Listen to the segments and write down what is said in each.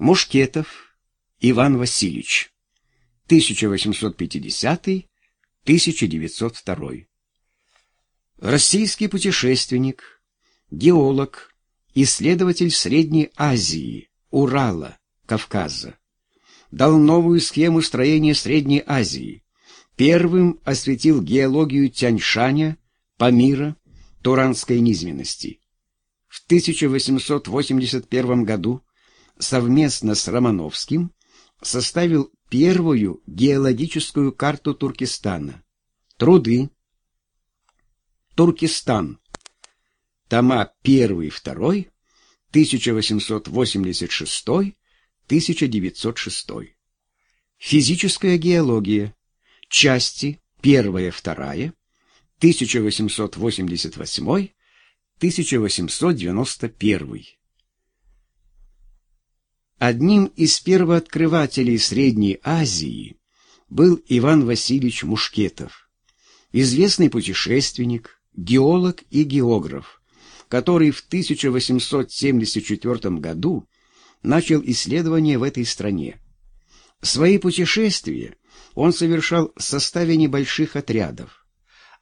Мушкетов Иван Васильевич, 1850-1902. Российский путешественник, геолог, исследователь Средней Азии, Урала, Кавказа. Дал новую схему строения Средней Азии. Первым осветил геологию Тяньшаня, Памира, Туранской низменности. В 1881 году совместно с Романовским составил первую геологическую карту Туркестана. Труды. Туркестан. Тома 1 и 2, 1886-1906. Физическая геология. Части 1-2, 1888-1891. Одним из первооткрывателей Средней Азии был Иван Васильевич Мушкетов, известный путешественник, геолог и географ, который в 1874 году начал исследования в этой стране. Свои путешествия он совершал в составе небольших отрядов.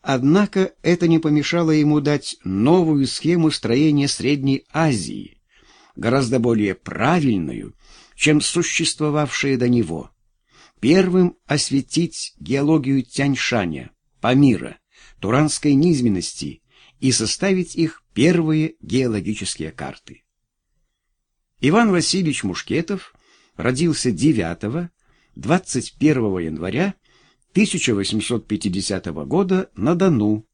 Однако это не помешало ему дать новую схему строения Средней Азии – гораздо более правильную, чем существовавшие до него. Первым осветить геологию Тяньшаня, Памира, Туранской низменности и составить их первые геологические карты. Иван Васильевич Мушкетов родился 9-21 января 1850 года на Дону,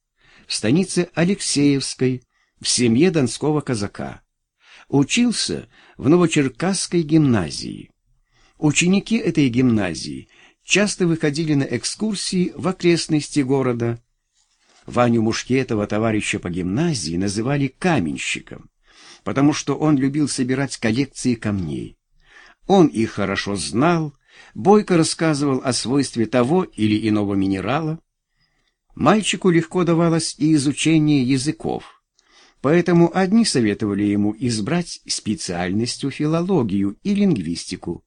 в станице Алексеевской, в семье донского казака учился в Новочеркасской гимназии. Ученики этой гимназии часто выходили на экскурсии в окрестности города. Ваню Мушкетова, товарища по гимназии, называли каменщиком, потому что он любил собирать коллекции камней. Он их хорошо знал, бойко рассказывал о свойстве того или иного минерала. Мальчику легко давалось и изучение языков. Поэтому одни советовали ему избрать специальностью филологию и лингвистику,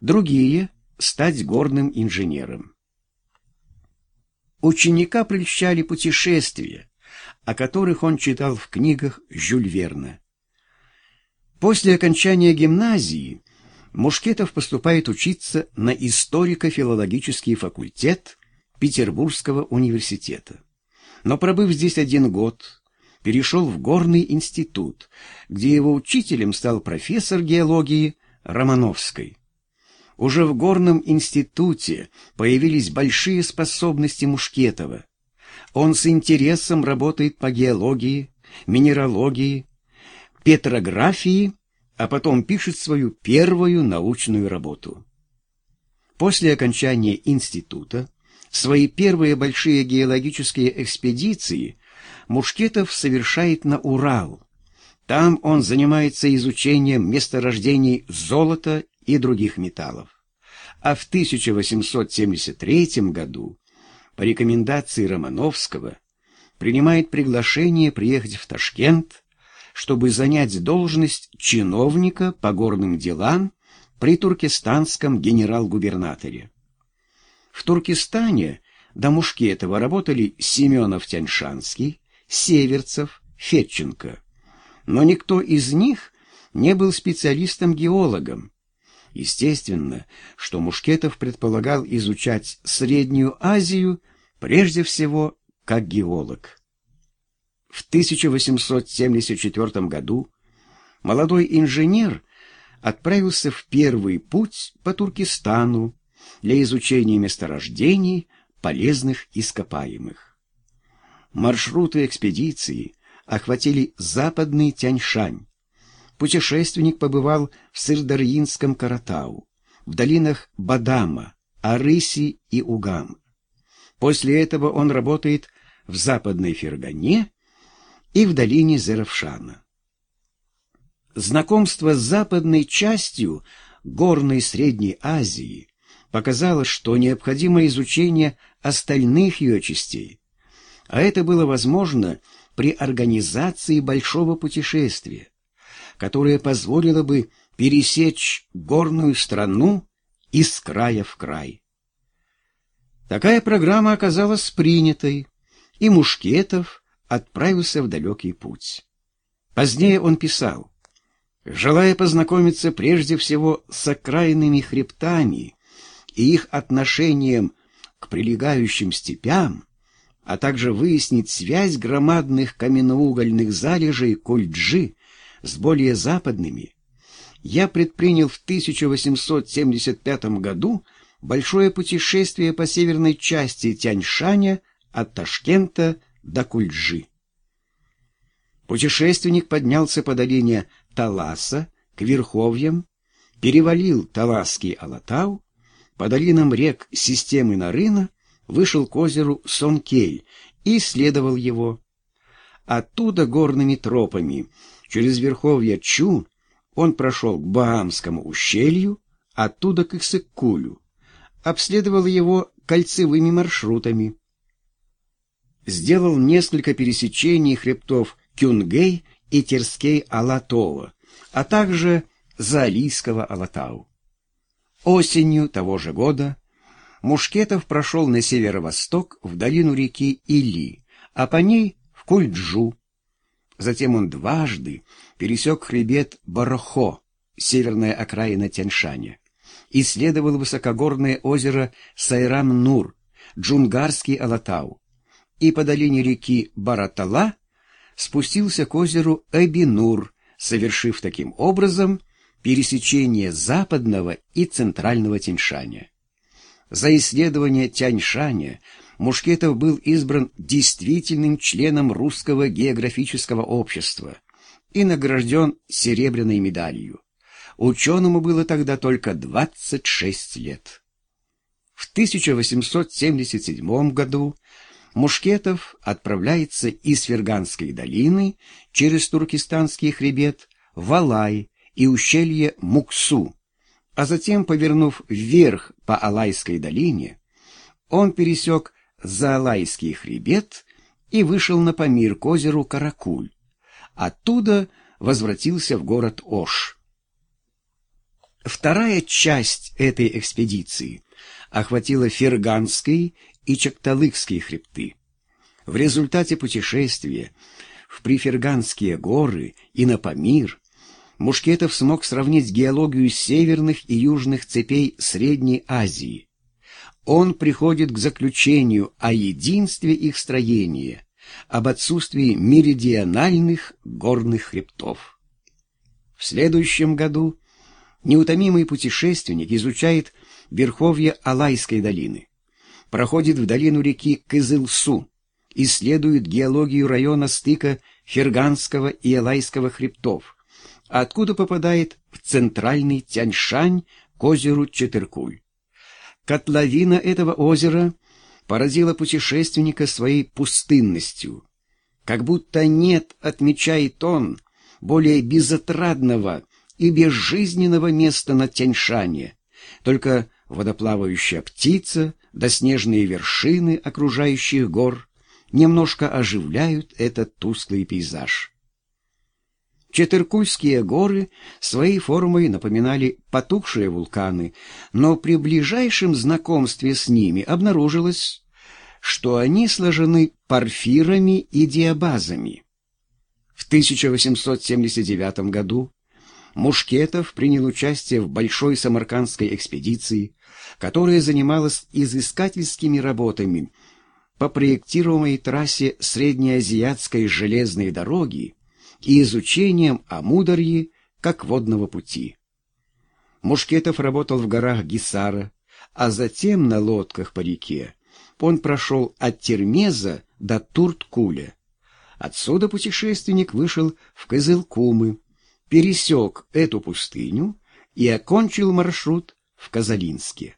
другие — стать горным инженером. Ученика прельщали путешествия, о которых он читал в книгах Жюль Верна. После окончания гимназии Мушкетов поступает учиться на историко-филологический факультет Петербургского университета. Но пробыв здесь один год, перешел в горный институт, где его учителем стал профессор геологии Романовской. Уже в горном институте появились большие способности Мушкетова. Он с интересом работает по геологии, минералогии, петрографии, а потом пишет свою первую научную работу. После окончания института свои первые большие геологические экспедиции Мушкетов совершает на Урал. Там он занимается изучением месторождений золота и других металлов. А в 1873 году по рекомендации Романовского принимает приглашение приехать в Ташкент, чтобы занять должность чиновника по горным делам при туркестанском генерал-губернаторе. В Туркестане до Мушкетова работали Семенов-Тяньшанский, Северцев, Фетченко. Но никто из них не был специалистом-геологом. Естественно, что Мушкетов предполагал изучать Среднюю Азию прежде всего как геолог. В 1874 году молодой инженер отправился в первый путь по Туркестану для изучения месторождений полезных ископаемых. Маршруты экспедиции охватили западный Тяньшань. Путешественник побывал в Сырдарьинском Каратау, в долинах Бадама, Арыси и Угам. После этого он работает в западной Фергане и в долине Зеравшана. Знакомство с западной частью горной Средней Азии показало, что необходимо изучение остальных ее частей, а это было возможно при организации большого путешествия, которое позволило бы пересечь горную страну из края в край. Такая программа оказалась принятой, и Мушкетов отправился в далекий путь. Позднее он писал, желая познакомиться прежде всего с окраинными хребтами и их отношением к прилегающим степям, а также выяснить связь громадных каменноугольных залежей Кульджи с более западными, я предпринял в 1875 году большое путешествие по северной части Тяньшаня от Ташкента до Кульджи. Путешественник поднялся по долине Таласа к верховьям, перевалил Таласский Алатау, по долинам рек системы Нарына вышел к озеру Сонкель и исследовал его. Оттуда горными тропами через верховья Чу он прошел к Баамскому ущелью, оттуда к Исыккулю, обследовал его кольцевыми маршрутами. Сделал несколько пересечений хребтов Кюнгей и Терскей-Алатова, а также Заалийского Алатау. Осенью того же года Мушкетов прошел на северо-восток в долину реки Или, а по ней в Кульджу. Затем он дважды пересек хребет Барохо, северная окраина Тяньшаня, исследовал высокогорное озеро Сайрам-Нур, Джунгарский Алатау, и по долине реки Баратала спустился к озеру Эбинур, совершив таким образом пересечение западного и центрального Тяньшаня. За исследование Тяньшаня Мушкетов был избран действительным членом Русского географического общества и награжден серебряной медалью. Ученому было тогда только 26 лет. В 1877 году Мушкетов отправляется из Ферганской долины через Туркестанский хребет в Алай и ущелье Муксу, а затем, повернув вверх по Алайской долине, он пересек Заалайский хребет и вышел на Памир к озеру Каракуль. Оттуда возвратился в город Ош. Вторая часть этой экспедиции охватила Ферганский и Чакталыкские хребты. В результате путешествия в Приферганские горы и на Памир Мушкетов смог сравнить геологию северных и южных цепей Средней Азии. Он приходит к заключению о единстве их строения, об отсутствии меридиональных горных хребтов. В следующем году неутомимый путешественник изучает верховье Алайской долины проходит в долину реки Кызылсу, исследует геологию района стыка Ферганского и Элайского хребтов, откуда попадает в центральный Тяньшань к озеру Четыркуль. Котловина этого озера поразила путешественника своей пустынностью. Как будто нет, отмечает он, более безотрадного и безжизненного места на Тяньшане, только водоплавающая птица да снежные вершины окружающих гор немножко оживляют этот тусклый пейзаж. Четыркульские горы своей формой напоминали потухшие вулканы, но при ближайшем знакомстве с ними обнаружилось, что они сложены порфирами и диабазами. В 1879 году Мушкетов принял участие в большой самаркандской экспедиции, которая занималась изыскательскими работами по проектируемой трассе Среднеазиатской железной дороги и изучением Амударьи как водного пути. Мушкетов работал в горах Гисара, а затем на лодках по реке. Он прошел от Термеза до Турткуля. Отсюда путешественник вышел в Кызылкумы, пересек эту пустыню и окончил маршрут в Казалинске.